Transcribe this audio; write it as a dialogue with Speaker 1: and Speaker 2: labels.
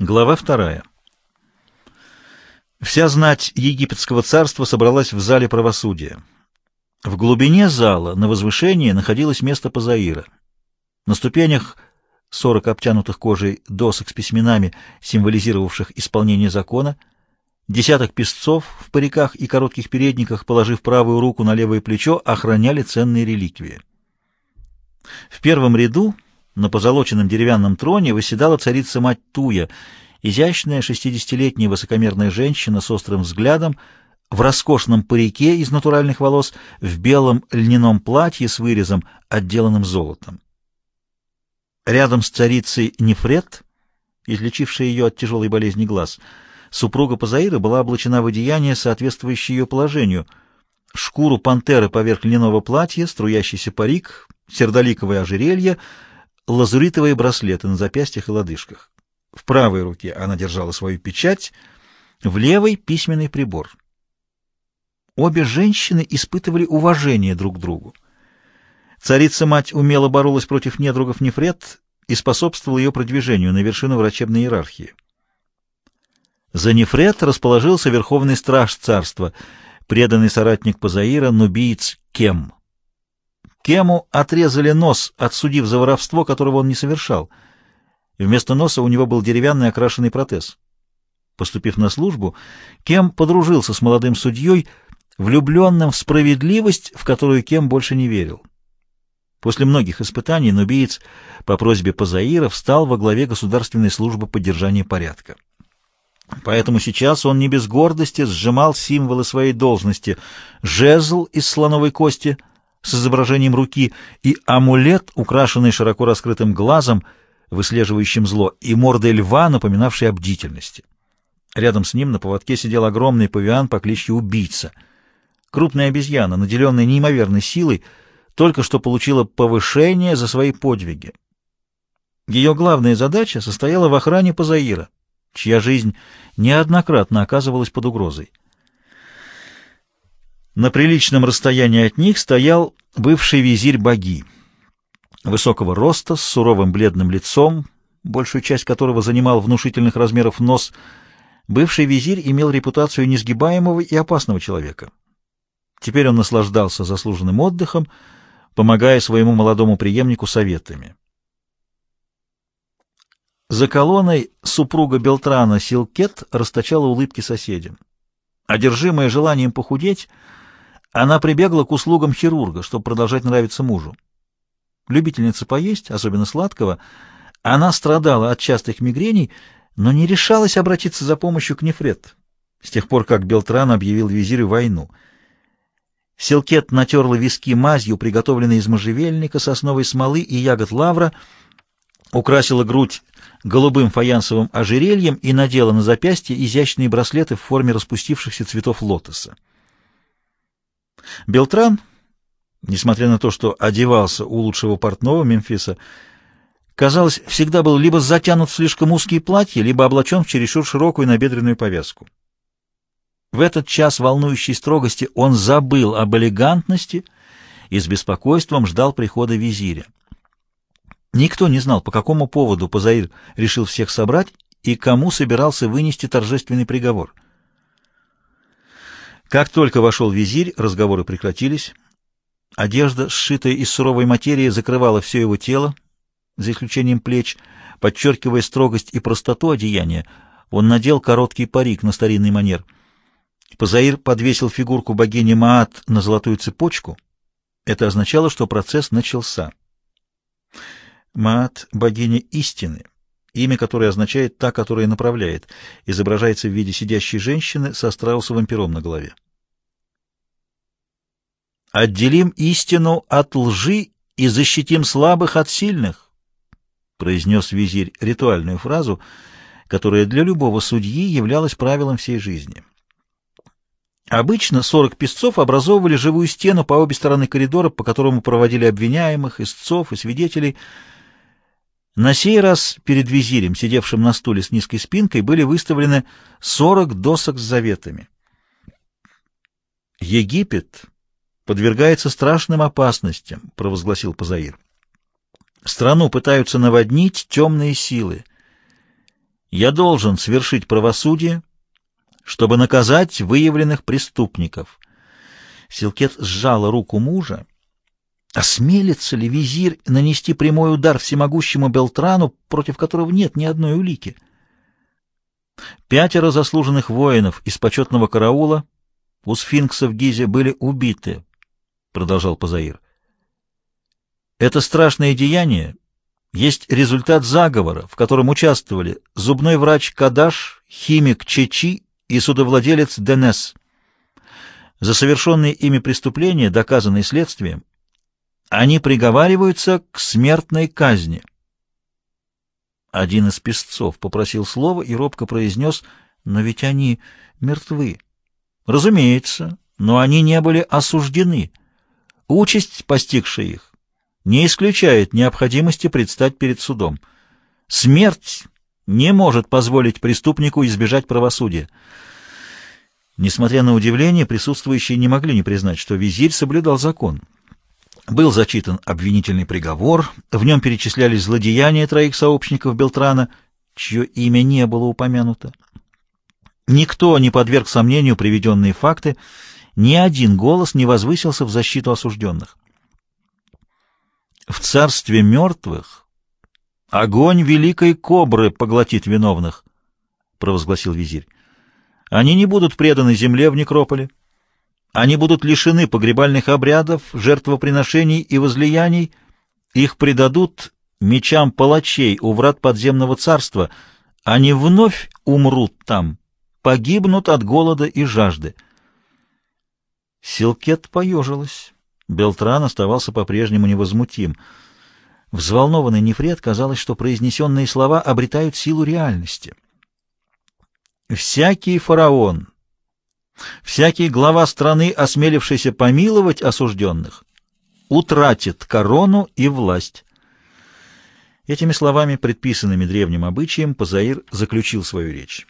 Speaker 1: Глава вторая. Вся знать египетского царства собралась в зале правосудия. В глубине зала, на возвышении, находилось место Пазаира. На ступенях сорок обтянутых кожей досок с письменами, символизировавших исполнение закона, десяток песцов в париках и коротких передниках, положив правую руку на левое плечо, охраняли ценные реликвии. В первом ряду на позолоченном деревянном троне восседала царица-мать Туя, изящная шестидесятилетняя высокомерная женщина с острым взглядом, в роскошном парике из натуральных волос, в белом льняном платье с вырезом, отделанным золотом. Рядом с царицей Нефрет, излечившей ее от тяжелой болезни глаз, супруга Пазаира была облачена в одеяние, соответствующее ее положению. Шкуру пантеры поверх льняного платья, струящийся парик, сердоликовое ожерелье — лазуритовые браслеты на запястьях и лодыжках. В правой руке она держала свою печать, в левой — письменный прибор. Обе женщины испытывали уважение друг к другу. Царица-мать умело боролась против недругов Нефред и способствовала ее продвижению на вершину врачебной иерархии. За Нефред расположился верховный страж царства, преданный соратник Пазаира, нубиец Кем — Кему отрезали нос, отсудив за воровство, которого он не совершал. Вместо носа у него был деревянный окрашенный протез. Поступив на службу, Кем подружился с молодым судьей, влюбленным в справедливость, в которую Кем больше не верил. После многих испытаний нубиец по просьбе Пазаира встал во главе государственной службы поддержания порядка. Поэтому сейчас он не без гордости сжимал символы своей должности — жезл из слоновой кости — с изображением руки и амулет, украшенный широко раскрытым глазом, выслеживающим зло, и мордой льва, напоминавшей о бдительности. Рядом с ним на поводке сидел огромный павиан по кличке Убийца. Крупная обезьяна, наделенная неимоверной силой, только что получила повышение за свои подвиги. Ее главная задача состояла в охране Пазаира, чья жизнь неоднократно оказывалась под угрозой. На приличном расстоянии от них стоял бывший визирь Баги, высокого роста, с суровым бледным лицом, большую часть которого занимал внушительных размеров нос. Бывший визирь имел репутацию несгибаемого и опасного человека. Теперь он наслаждался заслуженным отдыхом, помогая своему молодому преемнику советами. За колонной супруга Белтрана Силкет расточала улыбки соседям. Одержимая желанием похудеть, она прибегла к услугам хирурга, чтобы продолжать нравиться мужу. Любительница поесть, особенно сладкого, она страдала от частых мигрений, но не решалась обратиться за помощью к Нефред, с тех пор, как Белтран объявил визирю войну. Силкет натерла виски мазью, приготовленной из можжевельника, сосновой смолы и ягод лавра, украсила грудь голубым фаянсовым ожерельем и надела на запястье изящные браслеты в форме распустившихся цветов лотоса. Белтран, несмотря на то, что одевался у лучшего портного Мемфиса, казалось, всегда был либо затянут в слишком узкие платья, либо облачен в чересчур широкую набедренную повязку. В этот час волнующей строгости он забыл об элегантности и с беспокойством ждал прихода визиря. Никто не знал, по какому поводу Пазаир решил всех собрать и кому собирался вынести торжественный приговор — как только вошел визирь, разговоры прекратились. Одежда, сшитая из суровой материи, закрывала все его тело, за исключением плеч, подчеркивая строгость и простоту одеяния. Он надел короткий парик на старинный манер. Пазаир подвесил фигурку богини Маат на золотую цепочку. Это означало, что процесс начался. Маат — богиня истины, имя которой означает «та, которая направляет», изображается в виде сидящей женщины со страусовым пером на голове. «Отделим истину от лжи и защитим слабых от сильных», произнес визирь ритуальную фразу, которая для любого судьи являлась правилом всей жизни. Обычно сорок песцов образовывали живую стену по обе стороны коридора, по которому проводили обвиняемых, истцов и свидетелей — на сей раз перед визирем, сидевшим на стуле с низкой спинкой, были выставлены сорок досок с заветами. «Египет подвергается страшным опасностям», — провозгласил Пазаир. «Страну пытаются наводнить темные силы. Я должен свершить правосудие, чтобы наказать выявленных преступников. Силкет сжала руку мужа. Осмелится ли визирь нанести прямой удар всемогущему Белтрану, против которого нет ни одной улики? Пятеро заслуженных воинов из почетного караула у сфинкса в Гизе были убиты, продолжал Пазаир. Это страшное деяние есть результат заговора, в котором участвовали зубной врач Кадаш, химик Чечи и судовладелец Денес. За совершенные ими преступления, доказанные следствием, они приговариваются к смертной казни. Один из песцов попросил слова и робко произнес, «Но ведь они мертвы». Разумеется, но они не были осуждены. Участь, постигшая их, не исключает необходимости предстать перед судом. Смерть не может позволить преступнику избежать правосудия. Несмотря на удивление, присутствующие не могли не признать, что визирь соблюдал закон. Был зачитан обвинительный приговор, в нем перечислялись злодеяния троих сообщников Белтрана, чье имя не было упомянуто. Никто не подверг сомнению приведенные факты, ни один голос не возвысился в защиту осужденных. В царстве мертвых огонь великой кобры поглотит виновных, — провозгласил визирь. Они не будут преданы земле в некрополе. Они будут лишены погребальных обрядов, жертвоприношений и возлияний. Их предадут мечам палачей у врат подземного царства. Они вновь умрут там, погибнут от голода и жажды. Силкет поежилась. Белтран оставался по-прежнему невозмутим. Взволнованный Нефред казалось, что произнесенные слова обретают силу реальности. «Всякий фараон, всякий глава страны, осмелившийся помиловать осужденных, утратит корону и власть». Этими словами, предписанными древним обычаем, Пазаир заключил свою речь.